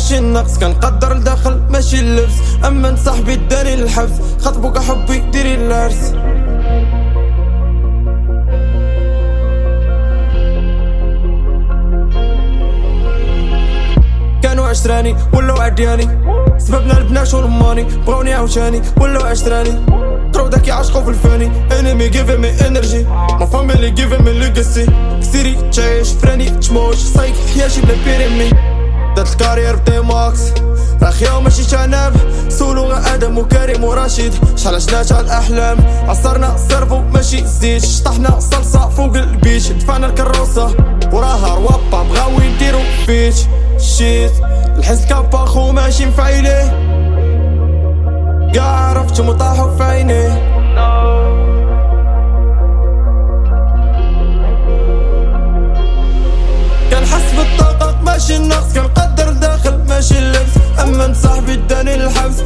ماشي النقص كنقدر الدخل ماشي اللبس. اما صاحبي داني للحبس خطبك حبي ديري العرس. كانوا عشراني ولاو عدياني. سببنا البنات وال money بغاوني عاوتاني ولاو عشراني. قراو داك يعشقو في الفاني. enemy giving me energy my family giving me legacy كسيري تعيش فراني تموت. صايك حياتي بلا بيريمي دات الكارير بدي ماكس. راه خيا ماشي تناب سولو آدم وكريم ورشيد. شحال عشنا تاع الاحلام عصرنا السيرفو ماشي زيت شطحنا صلصة فوق البيت دفعنا الكروسة وراها روابا بغاو يديرو فيت شيت الحس كابا خو ماشي مفعيلي قاع عرفت مطاحو في عينيه كنحس بالطاقة ماشي النقص كنقدر الداخل ماشي اللبس أما صاحبي داني للحبس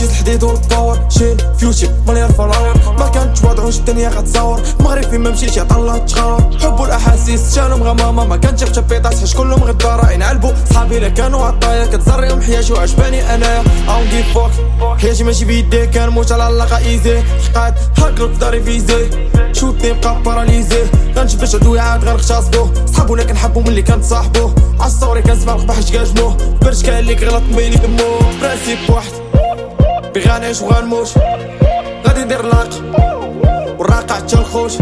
وتيشي الحديد والباور شيل فيوتشي مليار فلاور ما كانت وضعوش الدنيا غتصور مغرب فين ما مشيتش يعطى تشخاور حب والاحاسيس شانو مغمامة ما في تبيطات حيت كلهم غدارة ينعلبو صحابي لا كانوا عطايا كتزريهم حياتي وعجباني انايا اون جيف فوك حياتي ماشي بيدي. كنموت على اللاقة إيزي. حقاد هاكلو في داري فيزي. شوتني بقى باراليزي. غنجبش عدويات غنغتصبو صحابو لا كنحبو ملي كنتصاحبو عالصوري كنسمع القباح حيت برش كان اللي كيغلط بيني دمو. برانسيب واحد بي غنعيش وغنموت غادي ندير لاق والراقع حتى الخوت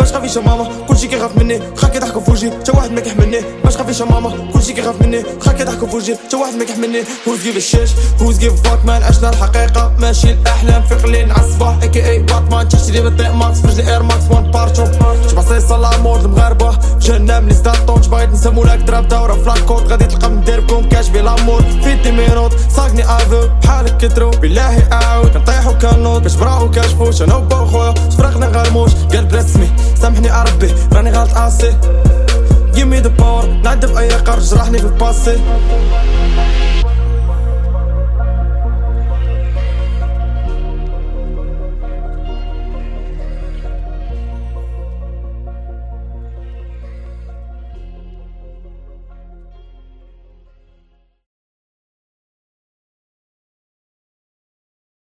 باش خافيش يا ماما كلشي كيخاف مني خا كيضحكوا في وجهي. حتى واحد ما كيحملني. باش خافيش يا ماما كلشي كيخاف مني خا كيضحكوا في وجهي. حتى واحد ما كيحملني. هوز جيف الشيش هوز جيف فاك مان عشنا الحقيقة؟ ماشي الأحلام. في قليل على الصباح اي كي اي باتمان تشتري بالطيق ماكس فرج اير ماكس وان بارتو جبع صيصة لامور المغاربة جهنم لي ستاتون باغيت نسمو لك دراب دورة. فلاكوت غادي تلقى مديركم كاش بلامور في دي مينوت صاقني افو بحالك كترو. بالله اعاود كتبراو كاشفوش أنا وبا خويا. تفرقنا غالموش قلب رسمي سامحني اربي راني غلط اسي me the power نعذب أي قرش جرحني في الباسي